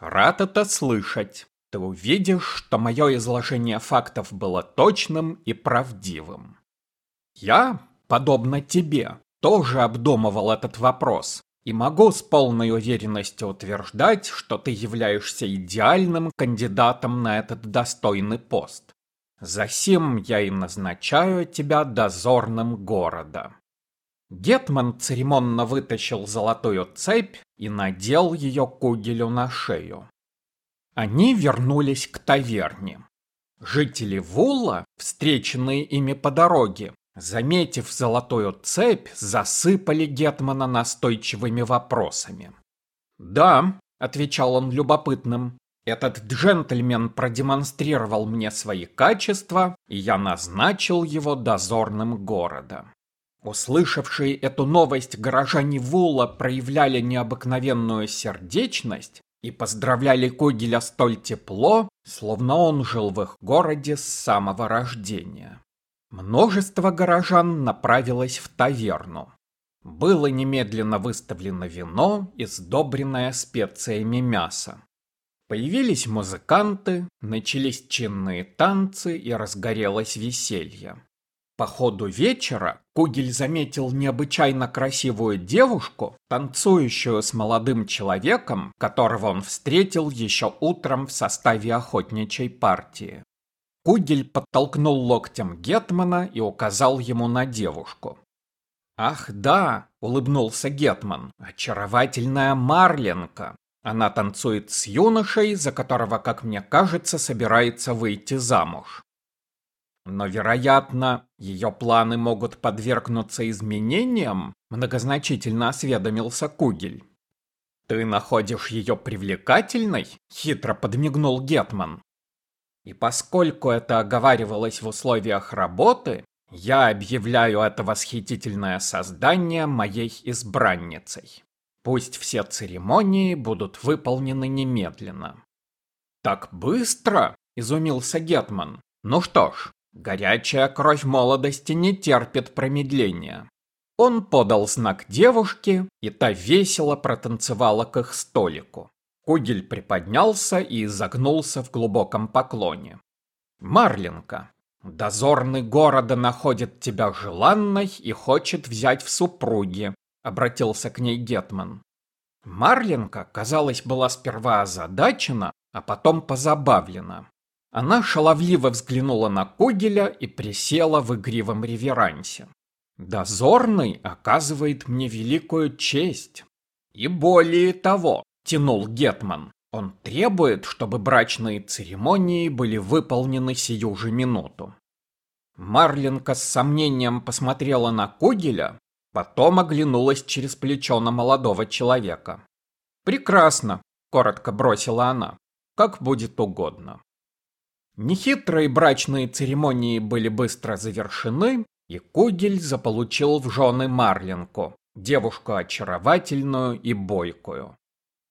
Рад это слышать. Ты увидишь, что мое изложение фактов было точным и правдивым. Я, подобно тебе, тоже обдумывал этот вопрос и могу с полной уверенностью утверждать, что ты являешься идеальным кандидатом на этот достойный пост. Засим я и назначаю тебя дозорным города. Гетман церемонно вытащил золотую цепь и надел ее кугелю на шею. Они вернулись к таверне. Жители Вула, встреченные ими по дороге, заметив золотую цепь, засыпали Гетмана настойчивыми вопросами. «Да», — отвечал он любопытным, — «этот джентльмен продемонстрировал мне свои качества, и я назначил его дозорным города». Услышавшие эту новость горожане Вула проявляли необыкновенную сердечность и поздравляли Когеля столь тепло, словно он жил в их городе с самого рождения. Множество горожан направилось в таверну. Было немедленно выставлено вино и сдобренное специями мясо. Появились музыканты, начались чинные танцы и разгорелось веселье. По ходу вечера Кугель заметил необычайно красивую девушку, танцующую с молодым человеком, которого он встретил еще утром в составе охотничьей партии. Кугель подтолкнул локтем Гетмана и указал ему на девушку. «Ах да!» — улыбнулся Гетман. «Очаровательная Марленка! Она танцует с юношей, за которого, как мне кажется, собирается выйти замуж. Но, вероятно, ее планы могут подвергнуться изменениям, многозначительно осведомился Кугель. Ты находишь ее привлекательной? Хитро подмигнул Гетман. И поскольку это оговаривалось в условиях работы, я объявляю это восхитительное создание моей избранницей. Пусть все церемонии будут выполнены немедленно. Так быстро? Изумился Гетман. Ну что ж, Горячая кровь молодости не терпит промедления. Он подал знак девушке, и та весело протанцевала к их столику. Кугель приподнялся и изогнулся в глубоком поклоне. «Марлинка, дозорный города находит тебя желанной и хочет взять в супруги», — обратился к ней Гетман. Марлинка, казалось, была сперва озадачена, а потом позабавлена. Она шаловливо взглянула на Когеля и присела в игривом реверансе. «Дозорный оказывает мне великую честь. И более того, — тянул Гетман, — он требует, чтобы брачные церемонии были выполнены сию же минуту». Марленка с сомнением посмотрела на Когеля, потом оглянулась через плечо на молодого человека. «Прекрасно», — коротко бросила она, — «как будет угодно». Нехитрые брачные церемонии были быстро завершены, и Кугель заполучил в жены Марлинку, девушку очаровательную и бойкую.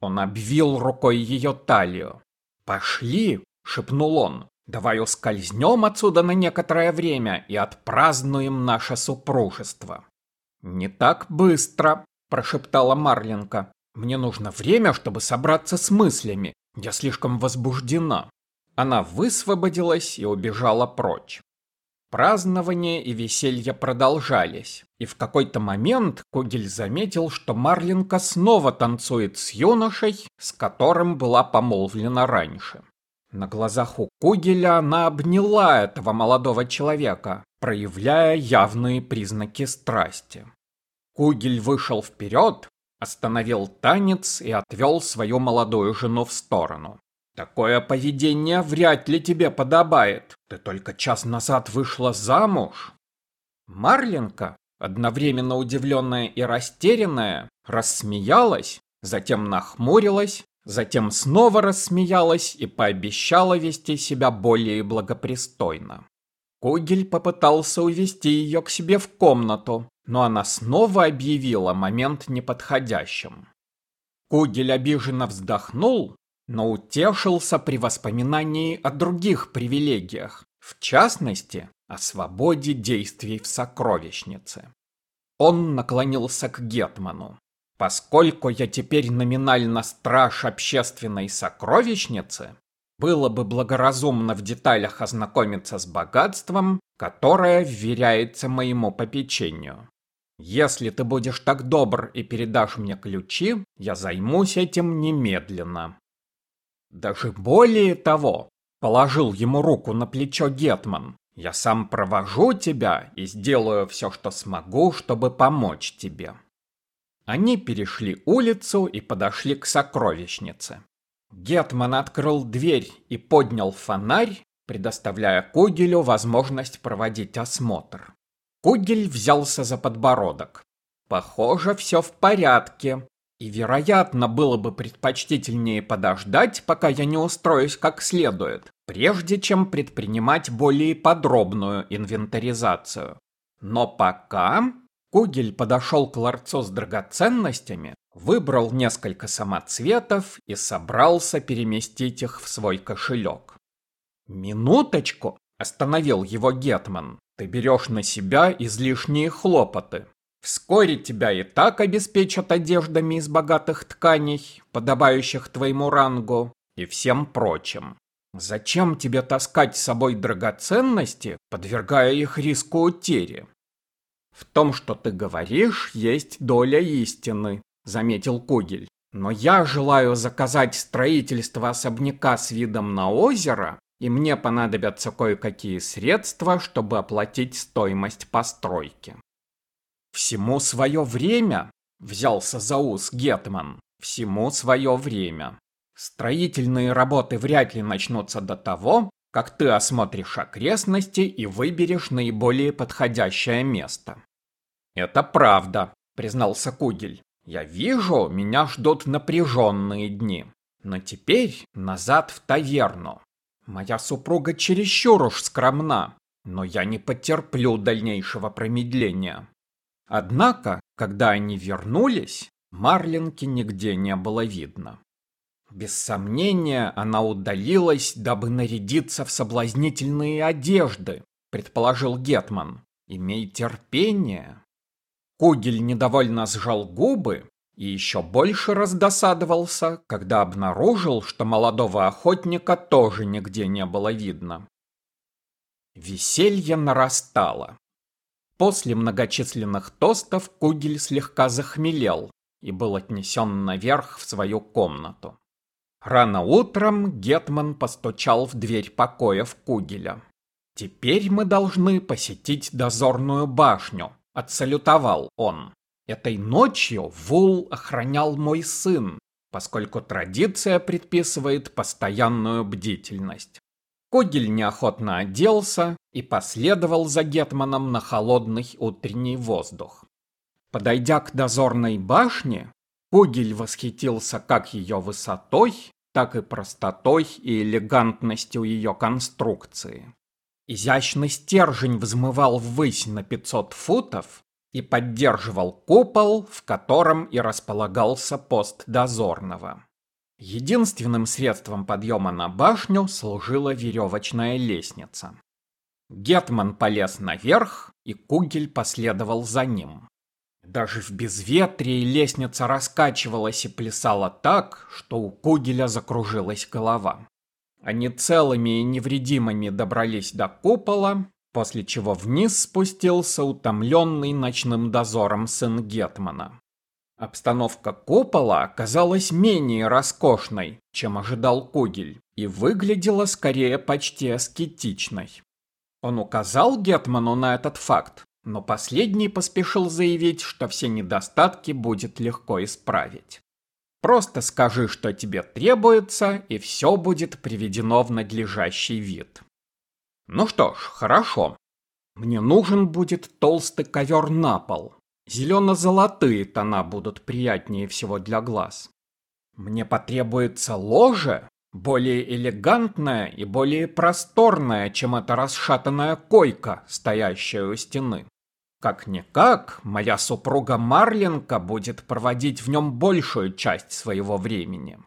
Он обвил рукой ее талию. «Пошли!» — шепнул он. «Давай ускользнем отсюда на некоторое время и отпразднуем наше супружество». «Не так быстро», — прошептала Марлинка. «Мне нужно время, чтобы собраться с мыслями. Я слишком возбуждена». Она высвободилась и убежала прочь. Празднование и веселье продолжались, и в какой-то момент Кугель заметил, что Марлинка снова танцует с юношей, с которым была помолвлена раньше. На глазах у Кугеля она обняла этого молодого человека, проявляя явные признаки страсти. Кугель вышел вперед, остановил танец и отвел свою молодую жену в сторону. Такое поведение вряд ли тебе подобает. Ты только час назад вышла замуж. Марленка, одновременно удивленная и растерянная, рассмеялась, затем нахмурилась, затем снова рассмеялась и пообещала вести себя более благопристойно. Кугель попытался увести ее к себе в комнату, но она снова объявила момент неподходящим. Кугель обиженно вздохнул но утешился при воспоминании о других привилегиях, в частности, о свободе действий в сокровищнице. Он наклонился к Гетману. Поскольку я теперь номинально страж общественной сокровищницы, было бы благоразумно в деталях ознакомиться с богатством, которое вверяется моему попечению. Если ты будешь так добр и передашь мне ключи, я займусь этим немедленно. Даже более того, положил ему руку на плечо Гетман, я сам провожу тебя и сделаю все, что смогу, чтобы помочь тебе. Они перешли улицу и подошли к сокровищнице. Гетман открыл дверь и поднял фонарь, предоставляя Кугелю возможность проводить осмотр. Кугель взялся за подбородок. Похоже, все в порядке. И, вероятно, было бы предпочтительнее подождать, пока я не устроюсь как следует, прежде чем предпринимать более подробную инвентаризацию. Но пока Кугель подошел к ларцу с драгоценностями, выбрал несколько самоцветов и собрался переместить их в свой кошелек. «Минуточку!» – остановил его Гетман. «Ты берешь на себя излишние хлопоты. Вскоре тебя и так обеспечат одеждами из богатых тканей, подобающих твоему рангу, и всем прочим. Зачем тебе таскать с собой драгоценности, подвергая их риску утери? В том, что ты говоришь, есть доля истины, заметил Кугель. Но я желаю заказать строительство особняка с видом на озеро, и мне понадобятся кое-какие средства, чтобы оплатить стоимость постройки. «Всему свое время», — взялся за ус Гетман. «Всему свое время. Строительные работы вряд ли начнутся до того, как ты осмотришь окрестности и выберешь наиболее подходящее место». «Это правда», — признался Кугель. «Я вижу, меня ждут напряженные дни. Но теперь назад в таверну. Моя супруга чересчур уж скромна, но я не потерплю дальнейшего промедления. Однако, когда они вернулись, Марлинки нигде не было видно. Без сомнения, она удалилась, дабы нарядиться в соблазнительные одежды, предположил Гетман. Имей терпение. Кугель недовольно сжал губы и еще больше раздосадовался, когда обнаружил, что молодого охотника тоже нигде не было видно. Веселье нарастало. После многочисленных тостов Кугель слегка захмелел и был отнесен наверх в свою комнату. Рано утром Гетман постучал в дверь покоев Кугеля. «Теперь мы должны посетить дозорную башню», — отсалютовал он. «Этой ночью Вул охранял мой сын, поскольку традиция предписывает постоянную бдительность. Когель неохотно оделся и последовал за Гетманом на холодный утренний воздух. Подойдя к дозорной башне, Когель восхитился как ее высотой, так и простотой и элегантностью ее конструкции. Изящный стержень взмывал ввысь на 500 футов и поддерживал купол, в котором и располагался пост дозорного. Единственным средством подъема на башню служила веревочная лестница. Гетман полез наверх, и Кугель последовал за ним. Даже в безветрии лестница раскачивалась и плясала так, что у Кугеля закружилась голова. Они целыми и невредимыми добрались до купола, после чего вниз спустился утомленный ночным дозором сын Гетмана. Обстановка купола оказалась менее роскошной, чем ожидал Кугель, и выглядела скорее почти аскетичной. Он указал Гетману на этот факт, но последний поспешил заявить, что все недостатки будет легко исправить. Просто скажи, что тебе требуется, и все будет приведено в надлежащий вид. Ну что ж, хорошо. Мне нужен будет толстый ковер на пол, Зелено-золотые тона будут приятнее всего для глаз. Мне потребуется ложе, более элегантная и более просторная, чем эта расшатанная койка, стоящая у стены. Как-никак, моя супруга Марлинка будет проводить в нем большую часть своего времени.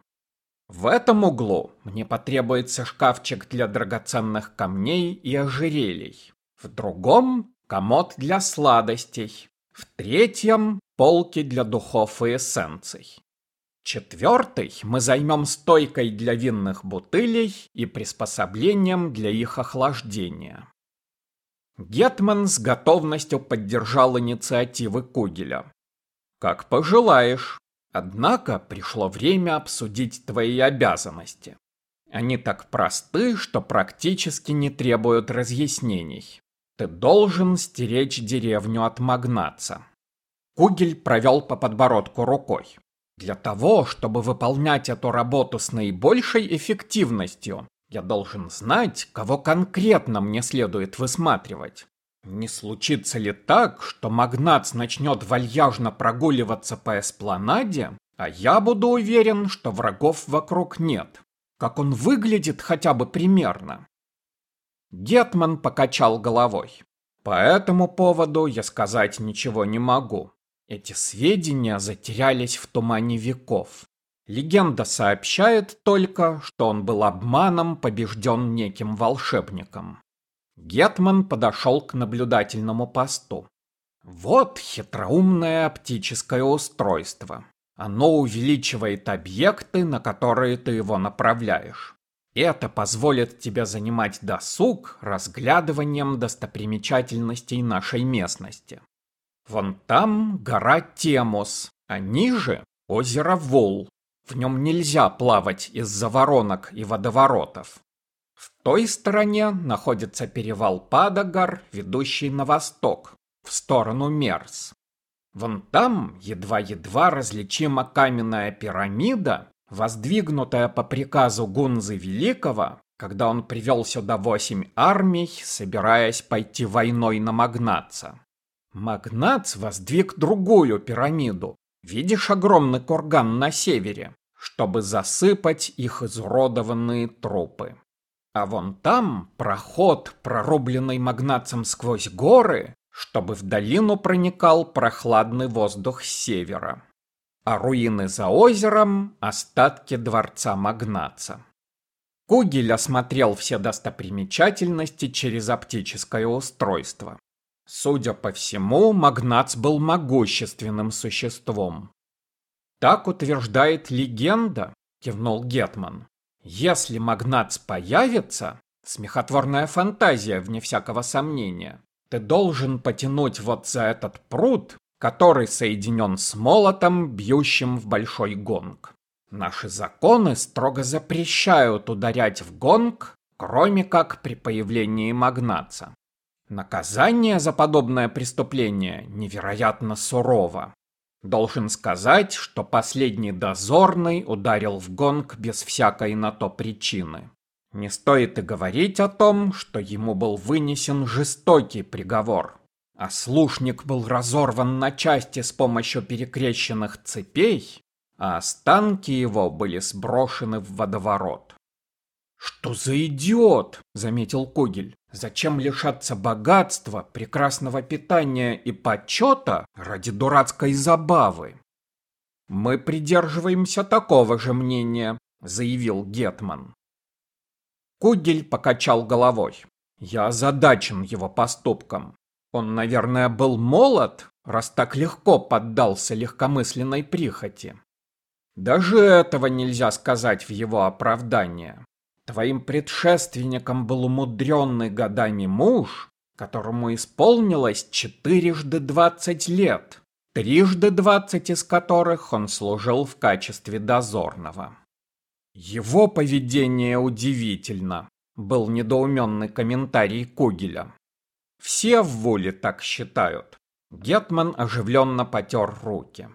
В этом углу мне потребуется шкафчик для драгоценных камней и ожерелий. В другом – комод для сладостей, в третьем полки для духов и эссенций. Четвертый мы займем стойкой для винных бутылей и приспособлением для их охлаждения. Гетман с готовностью поддержал инициативы Кугеля. Как пожелаешь. Однако пришло время обсудить твои обязанности. Они так просты, что практически не требуют разъяснений. Ты должен стеречь деревню от магнаца. Кугель провел по подбородку рукой. Для того, чтобы выполнять эту работу с наибольшей эффективностью, я должен знать, кого конкретно мне следует высматривать. Не случится ли так, что магнат начнет вальяжно прогуливаться по эспланаде, а я буду уверен, что врагов вокруг нет? Как он выглядит хотя бы примерно? Гетман покачал головой. По этому поводу я сказать ничего не могу. Эти сведения затерялись в тумане веков. Легенда сообщает только, что он был обманом побежден неким волшебником. Гетман подошел к наблюдательному посту. Вот хитроумное оптическое устройство. Оно увеличивает объекты, на которые ты его направляешь. Это позволит тебе занимать досуг разглядыванием достопримечательностей нашей местности. Вон там гора Темос, а ниже озеро Вол. В нем нельзя плавать из-за воронок и водоворотов. В той стороне находится перевал Падагар, ведущий на восток, в сторону Мерс. Вон там едва-едва различима каменная пирамида, воздвигнутая по приказу Гунзы Великого, когда он привел сюда восемь армий, собираясь пойти войной на Магнаца. Магнац воздвиг другую пирамиду. Видишь огромный курган на севере, чтобы засыпать их изуродованные трупы. А вон там проход, прорубленный магнацем сквозь горы, чтобы в долину проникал прохладный воздух с севера. А руины за озером – остатки дворца Магнаца. Кугель осмотрел все достопримечательности через оптическое устройство. Судя по всему, Магнац был могущественным существом. «Так утверждает легенда», – кивнул Гетман. «Если Магнац появится, смехотворная фантазия, вне всякого сомнения, ты должен потянуть вот за этот пруд, который соединен с молотом, бьющим в большой гонг. Наши законы строго запрещают ударять в гонг, кроме как при появлении магнаца. Наказание за подобное преступление невероятно сурово. Должен сказать, что последний дозорный ударил в гонг без всякой на то причины. Не стоит и говорить о том, что ему был вынесен жестокий приговор. А слушник был разорван на части с помощью перекрещенных цепей, а останки его были сброшены в водоворот. «Что за идиот?» — заметил Кугель. «Зачем лишаться богатства, прекрасного питания и почета ради дурацкой забавы?» «Мы придерживаемся такого же мнения», — заявил Гетман. Кугель покачал головой. «Я озадачен его поступком. Он, наверное, был молод, раз так легко поддался легкомысленной прихоти. Даже этого нельзя сказать в его оправдание. Твоим предшественником был умудренный годами муж, которому исполнилось четырежды двадцать лет, трижды двадцать из которых он служил в качестве дозорного. Его поведение удивительно, был недоуменный комментарий Кугеля. Все в воле так считают. Гетман оживленно потер руки.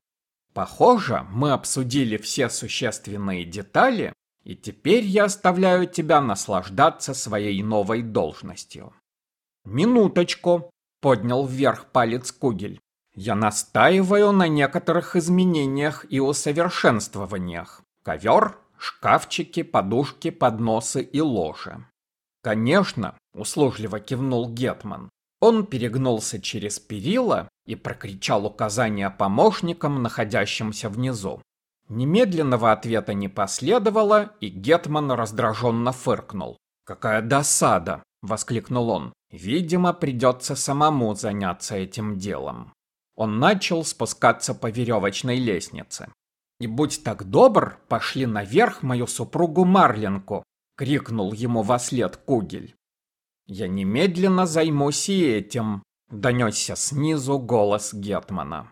Похоже, мы обсудили все существенные детали и теперь я оставляю тебя наслаждаться своей новой должностью. Минуточку, поднял вверх палец Кугель. Я настаиваю на некоторых изменениях и усовершенствованиях. Ковер, шкафчики, подушки, подносы и ложи. Конечно, услужливо кивнул Гетман. Он перегнулся через перила и прокричал указания помощникам, находящимся внизу. Немедленного ответа не последовало, и Гетман раздраженно фыркнул. «Какая досада!» — воскликнул он. «Видимо, придется самому заняться этим делом». Он начал спускаться по веревочной лестнице. «И будь так добр, пошли наверх мою супругу Марлинку!» — крикнул ему во след Кугель. «Я немедленно займусь и этим», — донесся снизу голос Гетмана.